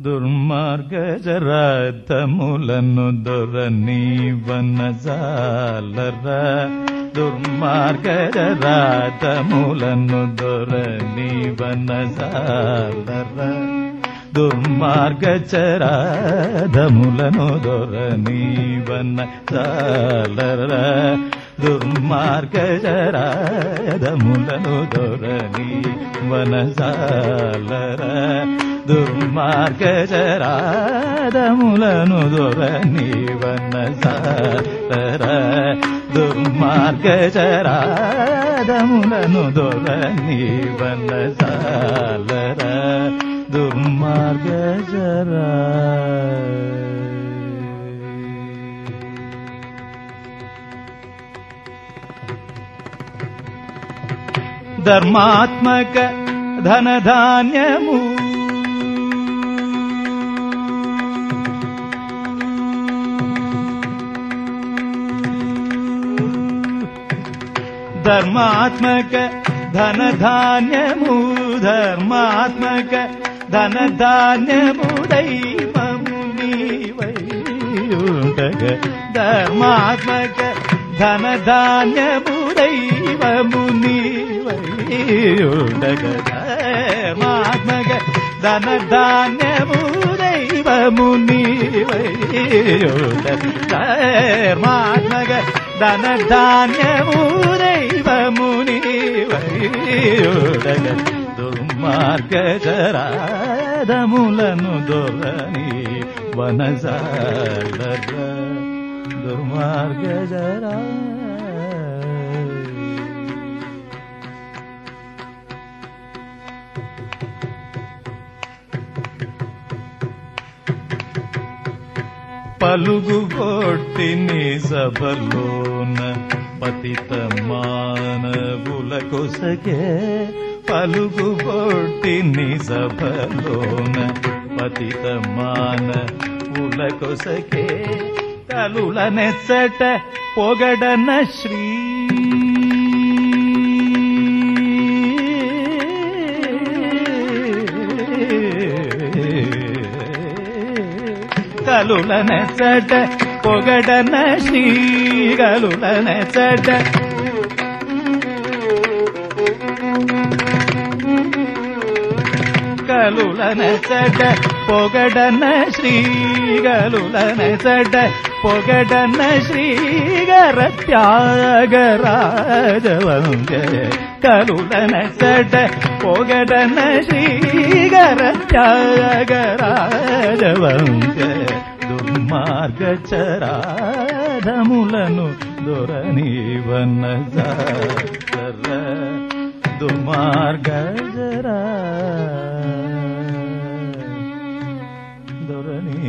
దుర్మార్గజరాధములను దొరని వనజాలర. దుర్మార్గజరాధములను దొరని వనజాలర. దుర్మార్గచరాధములను దొరని వనజాలరా. దుర్మార్గచరాధములను దొరని వనజాలర దుర్మార్గచరాధములను దొరని వనజాలర దుర్మార్గచరాధములను దొరని వనజాలర దుర్మార్గచరా ధర్మాత్మక ధనధాన్యము ధర్మాత్మక ధనధాన్యము ధర్మాత్మక ధనధాన్యము దైవము నీవైయుండగ ధర్మాత్మక ధనధాన్యము దైవము నీవైయుండగ ధర్మాత్మక ధనధాన్యము దైవము నీవైయుండగ ధన ధాన్యము దైవము నీవైయుండగ దుర్మార్గజరాధములను దొరని వనజాలర దుర్మార్గజరా పలుగు కొట్టిని సభలోన పతిత మానవుల కొసగే పలుగు కొట్టిని సభలోన పతిత మానవుల కొసగే కలుల నెచ్చట పొగడన శ్రీ కలులనెసట పొగడన శ్రీ కలులనెసట కలులనెసట పొగడన శ్రీ కలులనెసట పొగడన శ్రీగర త్యాగరాజవంగ కలులనెసట పొగడన శ్రీగర త్యాగరాజవంశ దుర్మార్గచరాధములను దొరనీవన్న దుర్మార్గజరా దొరనీ